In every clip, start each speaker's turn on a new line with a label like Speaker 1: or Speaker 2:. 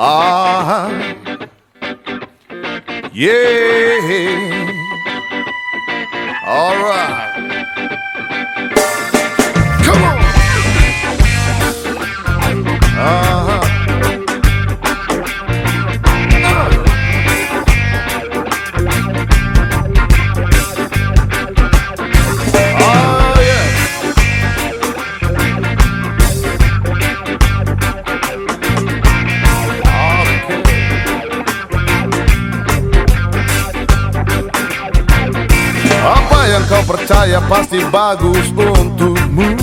Speaker 1: Ah, yeah. All right. Kau percaya pasti bagus untukmu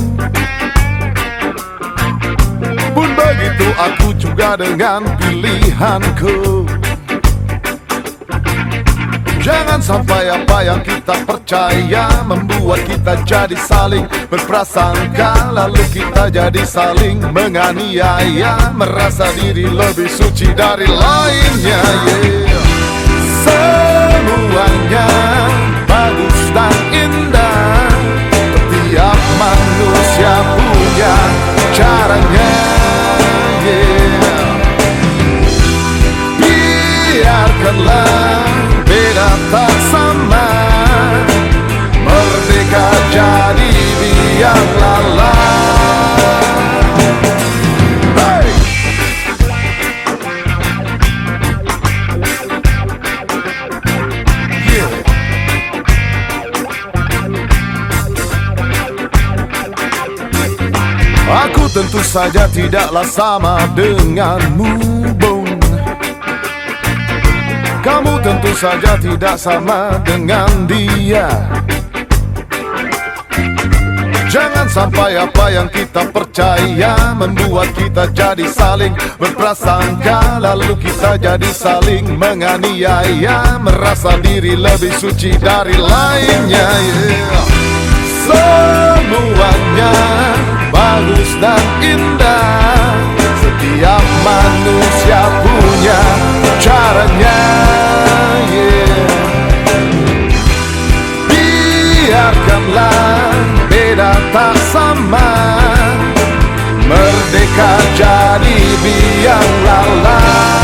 Speaker 1: Pun begitu aku juga dengan pilihanku Jangan sampai apa yang kita percaya Membuat kita jadi saling berprasangka Lalu kita jadi saling menganiaya Merasa diri lebih suci dari lainnya yeah. Tentu saja tidaklah sama denganmu Bung Kamu tentu saja tidak sama dengan dia. Jangan sampai apa yang kita percaya Membuat kita jadi saling berprasangka Lalu kita jadi saling menganiaya Merasa diri lebih suci dari lainnya. Yeah. Bagus dan indah. Setiap manusia punya caranya yeah. Biarkanlah beda tak sama. Merdeka jadi biang lala